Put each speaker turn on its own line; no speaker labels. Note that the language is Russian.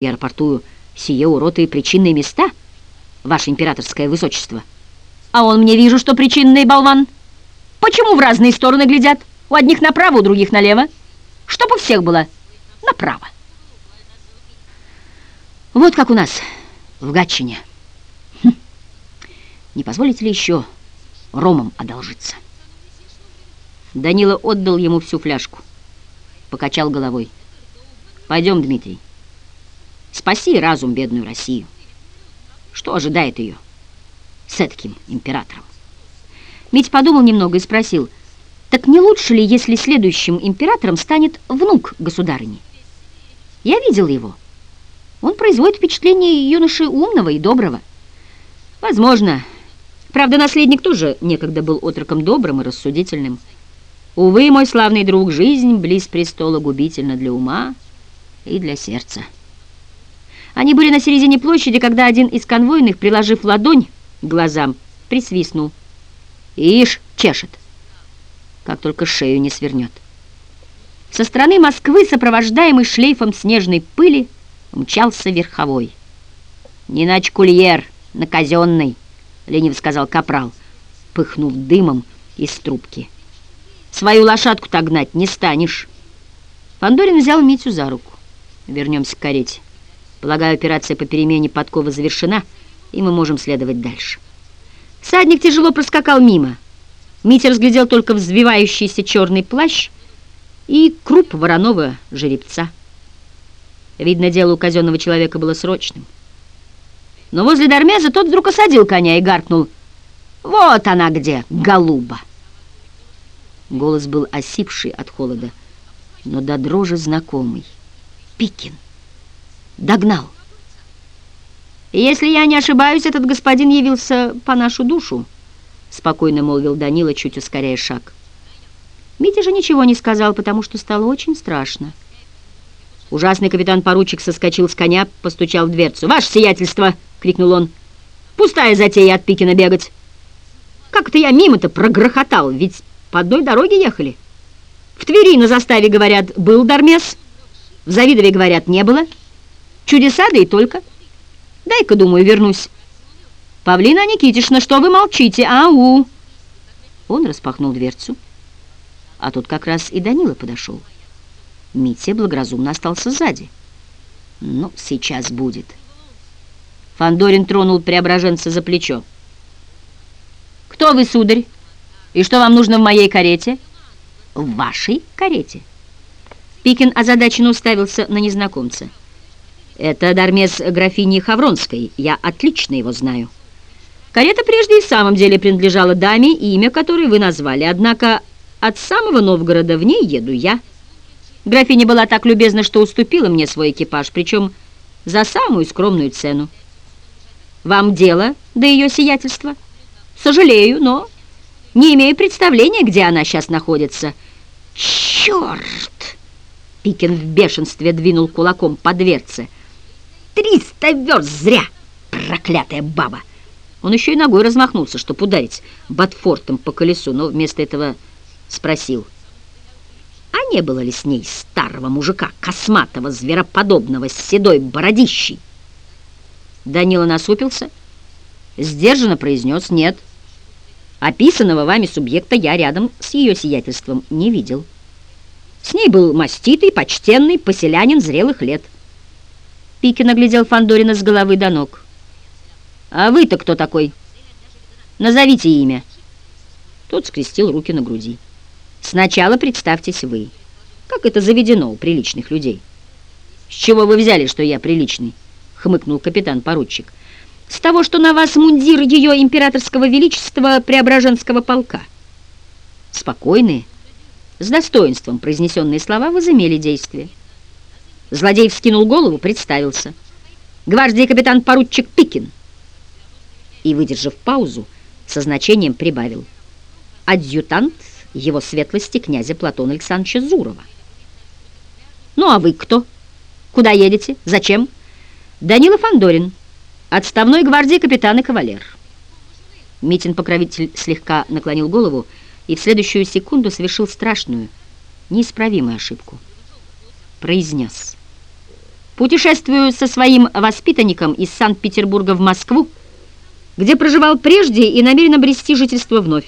и аэропорту сие уроты причинные места, ваше императорское высочество. А он мне вижу, что причинный болван. Почему в разные стороны глядят? У одних направо, у других налево. Чтоб у всех было направо. Вот как у нас в Гатчине. Хм. Не позволите ли еще ромом одолжиться? Данила отдал ему всю фляжку. Покачал головой. Пойдем, Дмитрий. Спаси разум бедную Россию. Что ожидает ее с таким императором? Мить подумал немного и спросил, так не лучше ли, если следующим императором станет внук государыни? Я видел его. Он производит впечатление юноши умного и доброго. Возможно. Правда, наследник тоже некогда был отроком добрым и рассудительным. Увы, мой славный друг, жизнь близ престола губительна для ума и для сердца. Они были на середине площади, когда один из конвойных, приложив ладонь к глазам, присвистнул. Ишь, чешет. Как только шею не свернет. Со стороны Москвы, сопровождаемый шлейфом снежной пыли, мчался верховой. «Не нач кульер, на казенный», — лениво сказал капрал, пыхнув дымом из трубки. «Свою лошадку-то гнать не станешь». Фандорин взял Митю за руку. «Вернемся к карете». Полагаю, операция по перемене подкова завершена, и мы можем следовать дальше. Садник тяжело проскакал мимо. Митя разглядел только взвивающийся черный плащ и круп вороного жеребца. Видно, дело у казенного человека было срочным. Но возле Дармеза тот вдруг осадил коня и гаркнул. «Вот она где, голуба!» Голос был осипший от холода, но до дрожи знакомый. Пикин. Догнал. «Если я не ошибаюсь, этот господин явился по нашу душу», спокойно молвил Данила, чуть ускоряя шаг. Митя же ничего не сказал, потому что стало очень страшно. Ужасный капитан-поручик соскочил с коня, постучал в дверцу. «Ваше сиятельство!» — крикнул он. «Пустая затея от Пикина бегать! Как это я мимо-то прогрохотал, ведь по одной дороге ехали. В Твери на заставе, говорят, был Дармес, в Завидове, говорят, не было». Чудеса, да и только. Дай-ка, думаю, вернусь. Павлина Никитишна, что вы молчите? Ау!» Он распахнул дверцу, а тут как раз и Данила подошел. Митя благоразумно остался сзади. «Ну, сейчас будет». Фандорин тронул преображенца за плечо. «Кто вы, сударь? И что вам нужно в моей карете?» «В вашей карете?» Пикин озадаченно уставился на незнакомца. Это Дармес графини Хавронской. Я отлично его знаю. Карета прежде и в самом деле принадлежала даме, имя которой вы назвали. Однако от самого Новгорода в ней еду я. Графиня была так любезна, что уступила мне свой экипаж, причем за самую скромную цену. Вам дело до ее сиятельства? Сожалею, но не имею представления, где она сейчас находится. Черт! Пикин в бешенстве двинул кулаком по дверце. Триста верст зря, проклятая баба! Он еще и ногой размахнулся, чтобы ударить Батфортом по колесу, но вместо этого спросил, а не было ли с ней старого мужика, косматого, звероподобного, с седой бородищей? Данила насупился, сдержанно произнес «нет». Описанного вами субъекта я рядом с ее сиятельством не видел. С ней был маститый, почтенный поселянин зрелых лет – Пикин оглядел Фандорина с головы до ног. «А вы-то кто такой? Назовите имя». Тот скрестил руки на груди. «Сначала представьтесь вы. Как это заведено у приличных людей?» «С чего вы взяли, что я приличный?» — хмыкнул капитан-поручик. «С того, что на вас мундир ее императорского величества Преображенского полка». Спокойные, с достоинством произнесенные слова возымели действие. Злодей вскинул голову, представился. «Гвардии капитан-поручик Пикин». И, выдержав паузу, со значением прибавил. «Адъютант его светлости князя Платона Александровича Зурова». «Ну, а вы кто? Куда едете? Зачем?» «Данила Фандорин, отставной гвардии капитан и кавалер». Митин-покровитель слегка наклонил голову и в следующую секунду совершил страшную, неисправимую ошибку. Произнес. Путешествую со своим воспитанником из Санкт-Петербурга в Москву, где проживал прежде и намерен обрести жительство вновь.